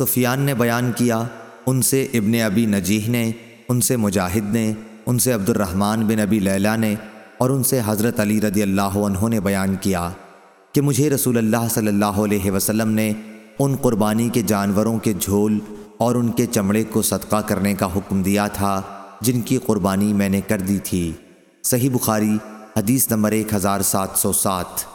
سفیان نے بیان کیا، ان سے ابن ابی نجیح نے، ان سے مجاہد نے، ان سے عبد الرحمن بن ابی لیلہ نے اور ان سے حضرت علی رضی اللہ عنہ نے بیان کیا کہ مجھے رسول اللہ صلی اللہ علیہ وسلم نے ان قربانی کے جانوروں کے جھول اور ان کے چمڑے کو صدقہ کرنے کا حکم دیا تھا، جن کی قربانی میں نے کر دی تھی۔ صحیح بخاری، حدیث نمبر ایک ہزار سات سو سات۔